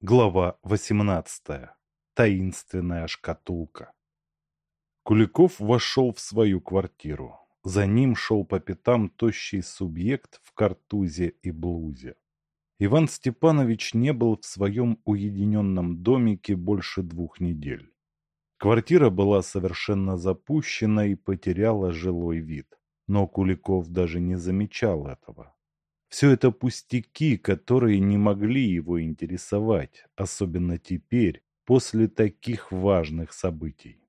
Глава 18. Таинственная шкатулка. Куликов вошел в свою квартиру. За ним шел по пятам тощий субъект в картузе и блузе. Иван Степанович не был в своем уединенном домике больше двух недель. Квартира была совершенно запущена и потеряла жилой вид. Но Куликов даже не замечал этого. Все это пустяки, которые не могли его интересовать, особенно теперь, после таких важных событий.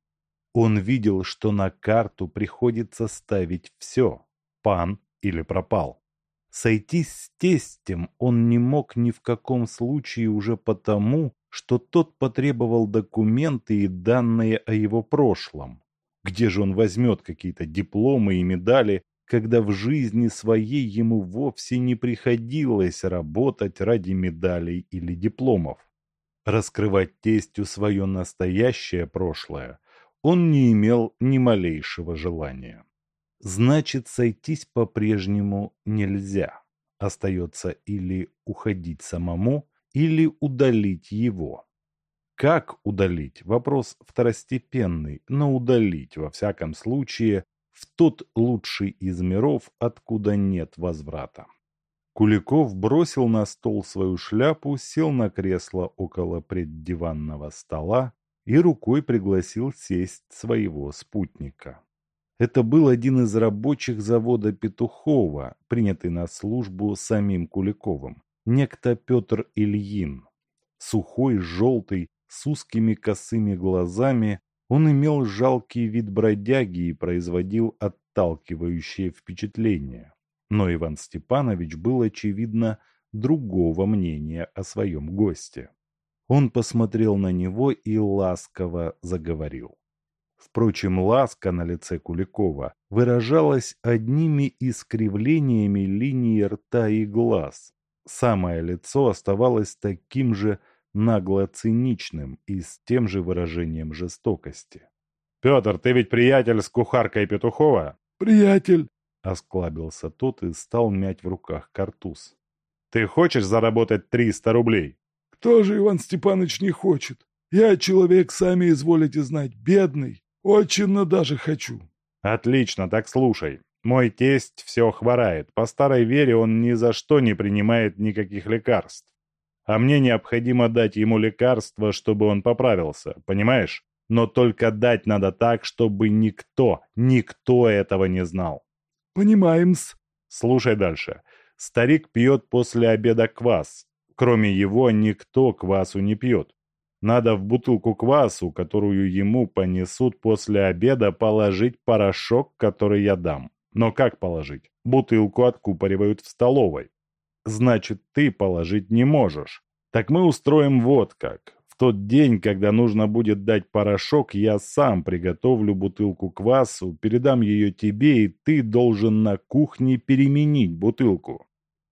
Он видел, что на карту приходится ставить все – пан или пропал. Сойтись с тестем он не мог ни в каком случае уже потому, что тот потребовал документы и данные о его прошлом. Где же он возьмет какие-то дипломы и медали, когда в жизни своей ему вовсе не приходилось работать ради медалей или дипломов. Раскрывать тестю свое настоящее прошлое он не имел ни малейшего желания. Значит, сойтись по-прежнему нельзя. Остается или уходить самому, или удалить его. Как удалить? Вопрос второстепенный, но удалить, во всяком случае, в тот лучший из миров, откуда нет возврата. Куликов бросил на стол свою шляпу, сел на кресло около преддиванного стола и рукой пригласил сесть своего спутника. Это был один из рабочих завода Петухова, принятый на службу самим Куликовым, некто Петр Ильин. Сухой, желтый, с узкими косыми глазами, он имел жалкий вид бродяги и производил отталкивающее впечатление. Но Иван Степанович был, очевидно, другого мнения о своем госте. Он посмотрел на него и ласково заговорил. Впрочем, ласка на лице Куликова выражалась одними искривлениями линии рта и глаз. Самое лицо оставалось таким же нагло-циничным и с тем же выражением жестокости. «Петр, ты ведь приятель с кухаркой Петухова?» «Приятель!» — осклабился тот и стал мять в руках картуз. «Ты хочешь заработать триста рублей?» «Кто же, Иван Степанович, не хочет? Я человек, сами изволите знать, бедный. Очень даже хочу». «Отлично, так слушай. Мой тесть все хворает. По старой вере он ни за что не принимает никаких лекарств а мне необходимо дать ему лекарство, чтобы он поправился, понимаешь? Но только дать надо так, чтобы никто, никто этого не знал. Понимаем-с. Слушай дальше. Старик пьет после обеда квас. Кроме его никто квасу не пьет. Надо в бутылку квасу, которую ему понесут после обеда, положить порошок, который я дам. Но как положить? Бутылку откупоривают в столовой значит, ты положить не можешь. Так мы устроим вот как. В тот день, когда нужно будет дать порошок, я сам приготовлю бутылку квасу, передам ее тебе, и ты должен на кухне переменить бутылку.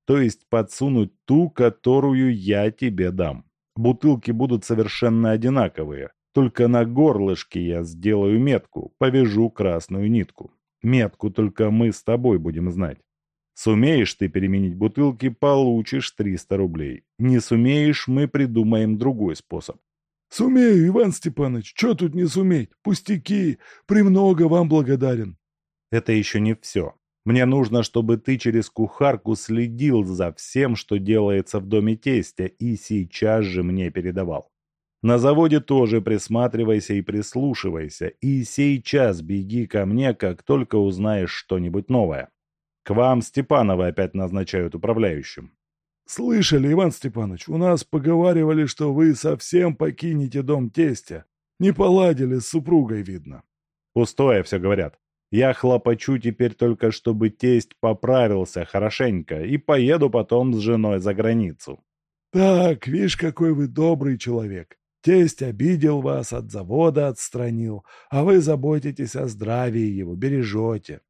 То есть подсунуть ту, которую я тебе дам. Бутылки будут совершенно одинаковые, только на горлышке я сделаю метку, повяжу красную нитку. Метку только мы с тобой будем знать. Сумеешь ты переменить бутылки, получишь 300 рублей. Не сумеешь, мы придумаем другой способ. Сумею, Иван Степанович, что тут не суметь? Пустяки, премного вам благодарен. Это еще не все. Мне нужно, чтобы ты через кухарку следил за всем, что делается в доме тестя, и сейчас же мне передавал. На заводе тоже присматривайся и прислушивайся, и сейчас беги ко мне, как только узнаешь что-нибудь новое. К вам Степанова опять назначают управляющим. Слышали, Иван Степанович, у нас поговаривали, что вы совсем покинете дом тестя. Не поладили с супругой, видно. Пустое все говорят. Я хлопочу теперь только, чтобы тесть поправился хорошенько и поеду потом с женой за границу. Так, видишь, какой вы добрый человек. Тесть обидел вас, от завода отстранил, а вы заботитесь о здравии его, бережете.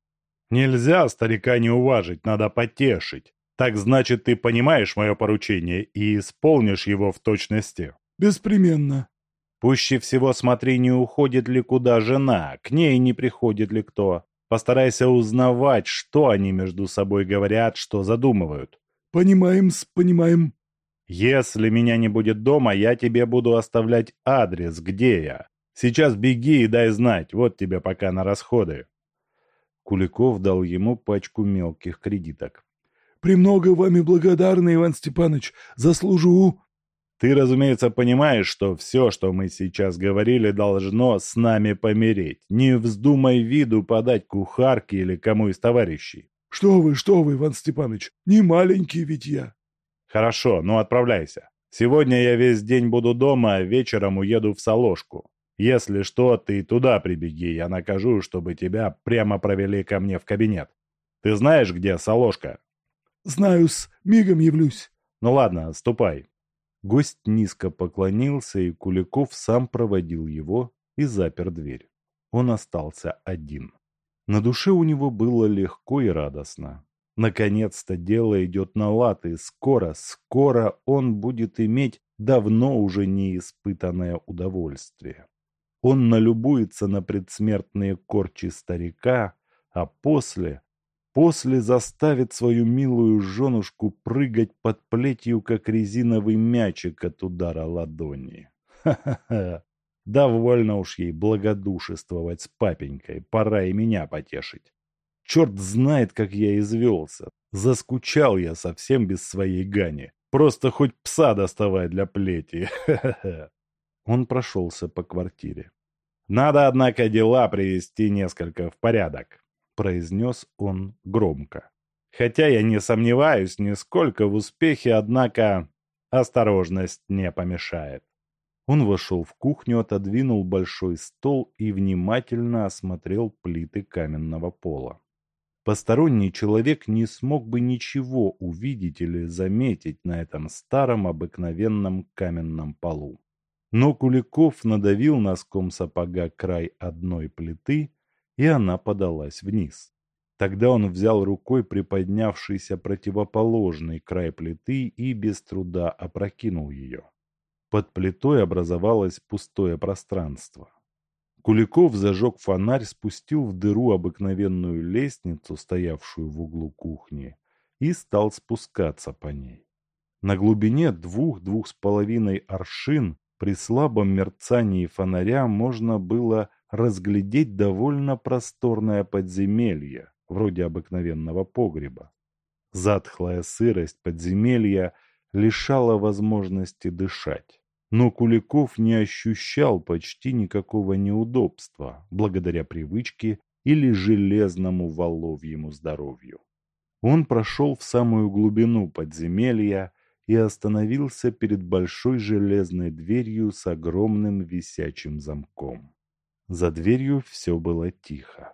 Нельзя старика не уважить, надо потешить. Так значит, ты понимаешь мое поручение и исполнишь его в точности. Беспременно. Пуще всего смотри, не уходит ли куда жена, к ней не приходит ли кто. Постарайся узнавать, что они между собой говорят, что задумывают. Понимаем-с, понимаем. Если меня не будет дома, я тебе буду оставлять адрес, где я. Сейчас беги и дай знать, вот тебе пока на расходы». Куликов дал ему пачку мелких кредиток. «Премного вами благодарны, Иван Степанович, заслужу». «Ты, разумеется, понимаешь, что все, что мы сейчас говорили, должно с нами помереть. Не вздумай виду подать кухарке или кому из товарищей». «Что вы, что вы, Иван Степанович, не маленький ведь я». «Хорошо, ну отправляйся. Сегодня я весь день буду дома, а вечером уеду в Соложку. Если что, ты туда прибеги, я накажу, чтобы тебя прямо провели ко мне в кабинет. Ты знаешь, где Соложка?» «Знаю-с, мигом явлюсь». «Ну ладно, ступай». Гость низко поклонился, и Куликов сам проводил его и запер дверь. Он остался один. На душе у него было легко и радостно. Наконец-то дело идет на лад, и скоро, скоро он будет иметь давно уже неиспытанное удовольствие. Он налюбуется на предсмертные корчи старика, а после, после заставит свою милую женушку прыгать под плетью, как резиновый мячик от удара ладони. Ха-ха-ха! Довольно уж ей благодушествовать с папенькой, пора и меня потешить. Черт знает, как я извелся. Заскучал я совсем без своей Гани. Просто хоть пса доставай для плети. Ха-ха-ха! Он прошелся по квартире. «Надо, однако, дела привести несколько в порядок», — произнес он громко. «Хотя я не сомневаюсь нисколько в успехе, однако осторожность не помешает». Он вошел в кухню, отодвинул большой стол и внимательно осмотрел плиты каменного пола. Посторонний человек не смог бы ничего увидеть или заметить на этом старом обыкновенном каменном полу. Но Куликов надавил носком сапога край одной плиты, и она подалась вниз. Тогда он взял рукой приподнявшийся противоположный край плиты и без труда опрокинул ее. Под плитой образовалось пустое пространство. Куликов зажег фонарь, спустил в дыру обыкновенную лестницу, стоявшую в углу кухни, и стал спускаться по ней. На глубине двух-двух с половиной аршин при слабом мерцании фонаря можно было разглядеть довольно просторное подземелье, вроде обыкновенного погреба. Затхлая сырость подземелья лишала возможности дышать. Но Куликов не ощущал почти никакого неудобства, благодаря привычке или железному воловьему здоровью. Он прошел в самую глубину подземелья и остановился перед большой железной дверью с огромным висячим замком. За дверью все было тихо.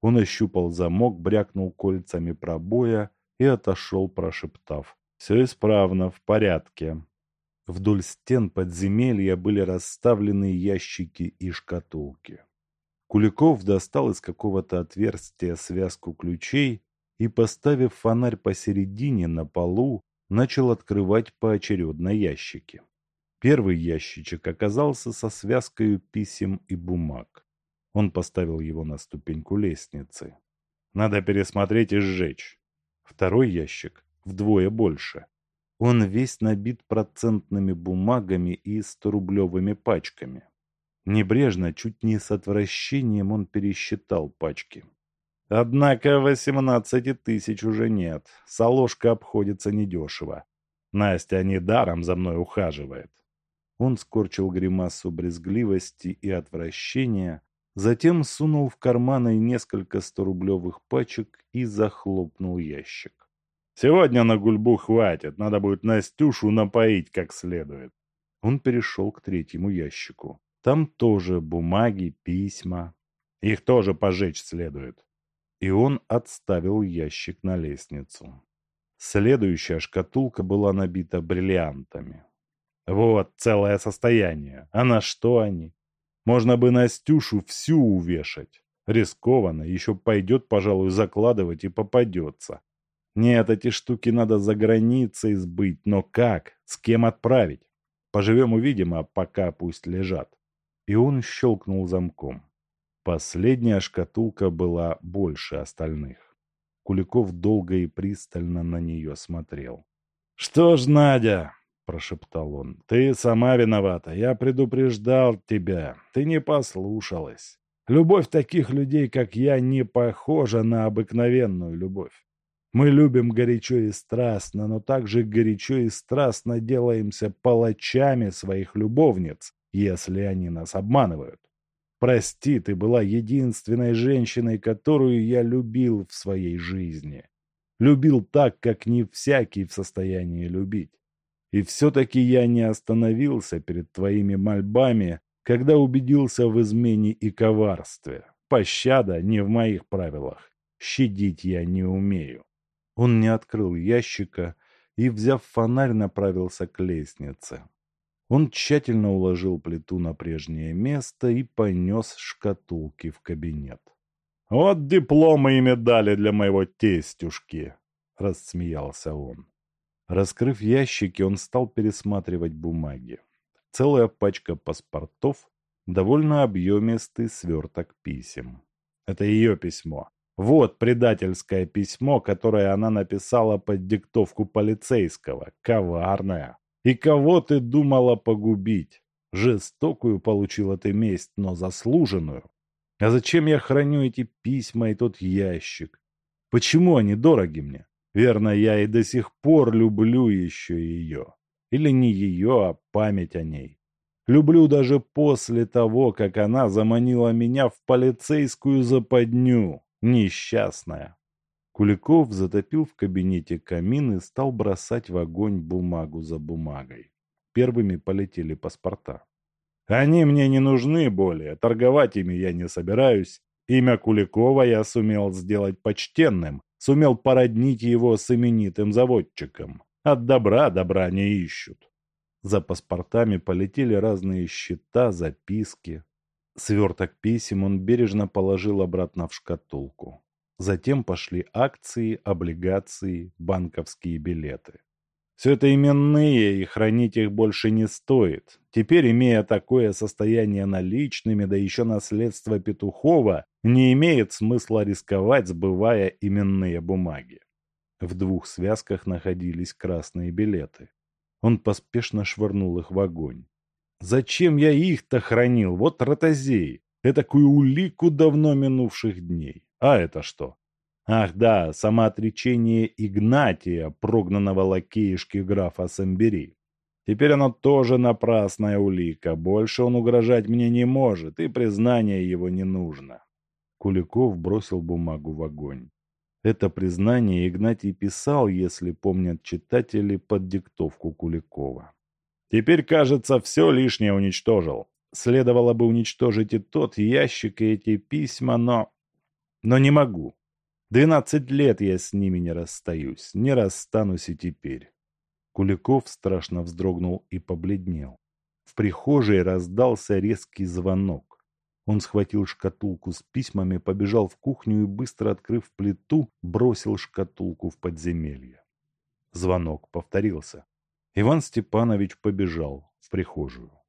Он ощупал замок, брякнул кольцами пробоя и отошел, прошептав. «Все исправно, в порядке». Вдоль стен подземелья были расставлены ящики и шкатулки. Куликов достал из какого-то отверстия связку ключей и, поставив фонарь посередине на полу, начал открывать поочередно ящики. Первый ящичек оказался со связкой писем и бумаг. Он поставил его на ступеньку лестницы. Надо пересмотреть и сжечь. Второй ящик вдвое больше. Он весь набит процентными бумагами и сторублевыми пачками. Небрежно, чуть не с отвращением он пересчитал пачки. Однако восемнадцати тысяч уже нет. Соложка обходится недешево. Настя недаром за мной ухаживает. Он скорчил гримасу брезгливости и отвращения, затем сунул в карманы несколько сторублевых пачек и захлопнул ящик. «Сегодня на гульбу хватит, надо будет Настюшу напоить как следует». Он перешел к третьему ящику. Там тоже бумаги, письма. Их тоже пожечь следует и он отставил ящик на лестницу. Следующая шкатулка была набита бриллиантами. Вот целое состояние. А на что они? Можно бы Настюшу всю увешать. Рискованно, еще пойдет, пожалуй, закладывать и попадется. Нет, эти штуки надо за границей сбыть, но как? С кем отправить? Поживем увидим, а пока пусть лежат. И он щелкнул замком. Последняя шкатулка была больше остальных. Куликов долго и пристально на нее смотрел. «Что ж, Надя, — прошептал он. «Ты сама виновата. Я предупреждал тебя. Ты не послушалась. Любовь таких людей, как я, не похожа на обыкновенную любовь. Мы любим горячо и страстно, но также горячо и страстно делаемся палачами своих любовниц, если они нас обманывают. Прости, ты была единственной женщиной, которую я любил в своей жизни. Любил так, как не всякий в состоянии любить. И все-таки я не остановился перед твоими мольбами, когда убедился в измене и коварстве. Пощада не в моих правилах. Щадить я не умею. Он не открыл ящика и, взяв фонарь, направился к лестнице. Он тщательно уложил плиту на прежнее место и понес шкатулки в кабинет. «Вот дипломы и медали для моего тестюшки!» — рассмеялся он. Раскрыв ящики, он стал пересматривать бумаги. Целая пачка паспортов, довольно объемистый сверток писем. Это ее письмо. Вот предательское письмо, которое она написала под диктовку полицейского. Коварная. И кого ты думала погубить? Жестокую получила ты месть, но заслуженную. А зачем я храню эти письма и тот ящик? Почему они дороги мне? Верно, я и до сих пор люблю еще ее. Или не ее, а память о ней. Люблю даже после того, как она заманила меня в полицейскую западню. Несчастная. Куликов затопил в кабинете камин и стал бросать в огонь бумагу за бумагой. Первыми полетели паспорта. Они мне не нужны более, торговать ими я не собираюсь. Имя Куликова я сумел сделать почтенным, сумел породнить его с именитым заводчиком. От добра добра не ищут. За паспортами полетели разные счета, записки, Сверток писем он бережно положил обратно в шкатулку. Затем пошли акции, облигации, банковские билеты. Все это именные, и хранить их больше не стоит. Теперь, имея такое состояние наличными, да еще наследство Петухова, не имеет смысла рисковать, сбывая именные бумаги. В двух связках находились красные билеты. Он поспешно швырнул их в огонь. Зачем я их-то хранил? Вот ротозеи. Этакую улику давно минувших дней. А это что? Ах да, самоотречение Игнатия, прогнанного лакеишки графа Самбери. Теперь оно тоже напрасная улика. Больше он угрожать мне не может, и признание его не нужно. Куликов бросил бумагу в огонь. Это признание Игнатий писал, если помнят читатели, под диктовку Куликова. Теперь, кажется, все лишнее уничтожил. Следовало бы уничтожить и тот ящик, и эти письма, но... Но не могу. Двенадцать лет я с ними не расстаюсь, не расстанусь и теперь. Куликов страшно вздрогнул и побледнел. В прихожей раздался резкий звонок. Он схватил шкатулку с письмами, побежал в кухню и, быстро открыв плиту, бросил шкатулку в подземелье. Звонок повторился. Иван Степанович побежал в прихожую.